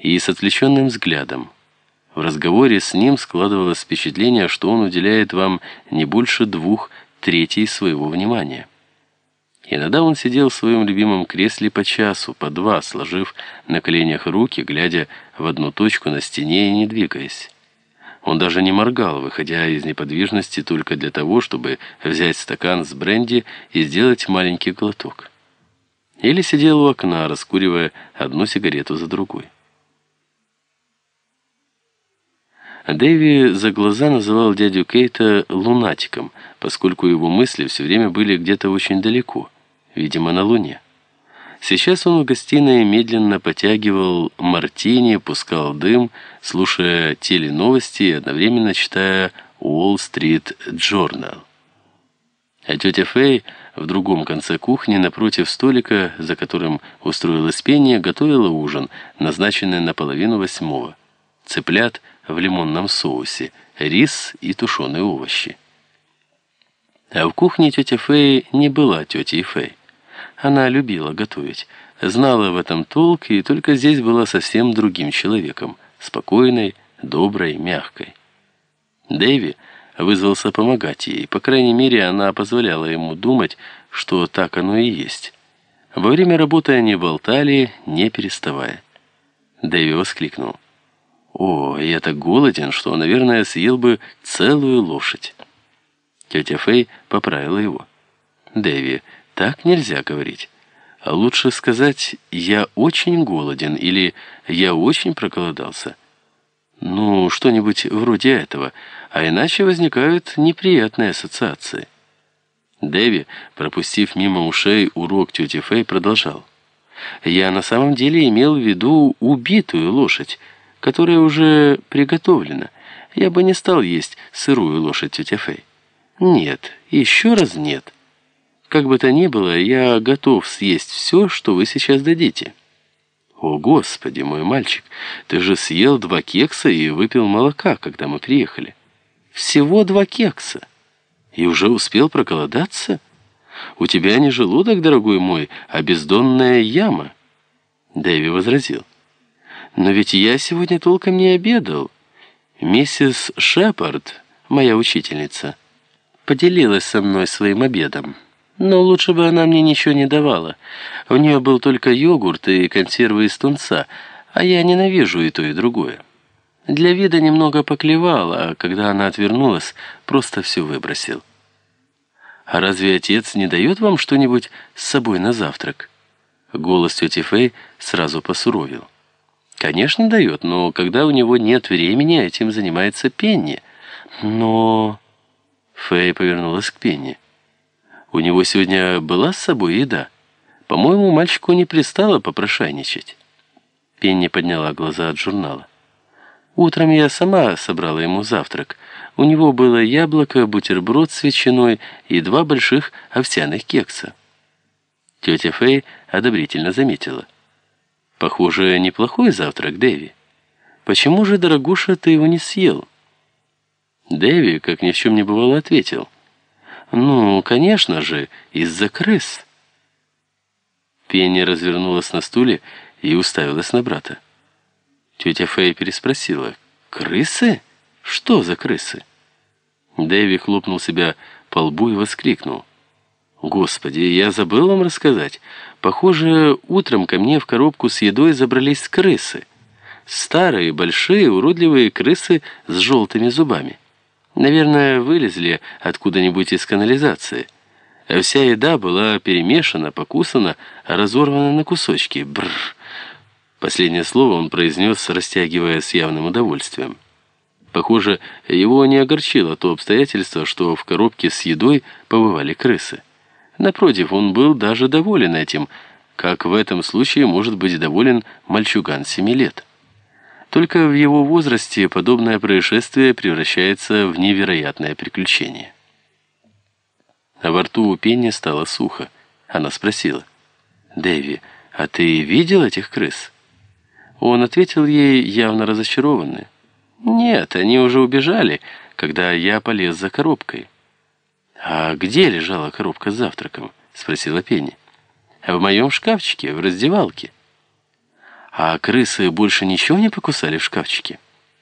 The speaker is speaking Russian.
и с отвлеченным взглядом. В разговоре с ним складывалось впечатление, что он уделяет вам не больше двух третей своего внимания. Иногда он сидел в своем любимом кресле по часу, по два, сложив на коленях руки, глядя в одну точку на стене и не двигаясь. Он даже не моргал, выходя из неподвижности только для того, чтобы взять стакан с бренди и сделать маленький глоток. Или сидел у окна, раскуривая одну сигарету за другой. Дэви за глаза называл дядю Кейта лунатиком, поскольку его мысли все время были где-то очень далеко, видимо, на Луне. Сейчас он в гостиной медленно потягивал мартини, пускал дым, слушая теленовости и одновременно читая «Уолл-стрит Джорнал». А тетя Фэй в другом конце кухни, напротив столика, за которым устроилась пение, готовила ужин, назначенный на половину восьмого. Цыплят в лимонном соусе, рис и тушеные овощи. А в кухне тетя Фэй не была тетей Фэй. Она любила готовить, знала в этом толк и только здесь была совсем другим человеком, спокойной, доброй, мягкой. Дэви вызвался помогать ей, по крайней мере, она позволяла ему думать, что так оно и есть. Во время работы они болтали, не переставая. Дэви воскликнул. «О, я так голоден, что, наверное, съел бы целую лошадь». Тетя Фэй поправила его. «Дэви, так нельзя говорить. А лучше сказать «я очень голоден» или «я очень проголодался». Ну, что-нибудь вроде этого, а иначе возникают неприятные ассоциации. Дэви, пропустив мимо ушей урок тети Фэй, продолжал. «Я на самом деле имел в виду убитую лошадь, которая уже приготовлена. Я бы не стал есть сырую лошадь тетя Фэй. Нет, еще раз нет. Как бы то ни было, я готов съесть все, что вы сейчас дадите». «О, Господи, мой мальчик, ты же съел два кекса и выпил молока, когда мы приехали». «Всего два кекса. И уже успел проголодаться? У тебя не желудок, дорогой мой, а бездонная яма». Дэви возразил. «Но ведь я сегодня толком не обедал. Миссис Шепард, моя учительница, поделилась со мной своим обедом». Но лучше бы она мне ничего не давала. У нее был только йогурт и консервы из тунца, а я ненавижу и то, и другое. Для вида немного поклевал, а когда она отвернулась, просто все выбросил. «А разве отец не дает вам что-нибудь с собой на завтрак?» Голос тети Фэй сразу посуровил. «Конечно дает, но когда у него нет времени, этим занимается Пенни. Но...» Фэй повернулась к Пенни. У него сегодня была с собой еда. По-моему, мальчику не пристало попрошайничать. Пенни подняла глаза от журнала. Утром я сама собрала ему завтрак. У него было яблоко, бутерброд с ветчиной и два больших овсяных кекса. Тетя Фэй одобрительно заметила. «Похоже, неплохой завтрак, Дэви. Почему же, дорогуша, ты его не съел?» Дэви, как ни в чем не бывало, ответил – «Ну, конечно же, из-за крыс». Пенни развернулась на стуле и уставилась на брата. Тетя Фэй переспросила. «Крысы? Что за крысы?» Дэви хлопнул себя по лбу и воскликнул. «Господи, я забыл вам рассказать. Похоже, утром ко мне в коробку с едой забрались крысы. Старые, большие, уродливые крысы с желтыми зубами». Наверное, вылезли откуда-нибудь из канализации. А вся еда была перемешана, покусана, разорвана на кусочки. Бррр. Последнее слово он произнес, растягивая с явным удовольствием. Похоже, его не огорчило то обстоятельство, что в коробке с едой побывали крысы. Напротив, он был даже доволен этим, как в этом случае может быть доволен мальчуган семи лет. Только в его возрасте подобное происшествие превращается в невероятное приключение. А во рту у Пенни стало сухо. Она спросила, «Дэви, а ты видел этих крыс?» Он ответил ей явно разочарованный. «Нет, они уже убежали, когда я полез за коробкой». «А где лежала коробка с завтраком?» — спросила Пенни. «В моем шкафчике, в раздевалке». А крысы больше ничего не покусали в шкафчике?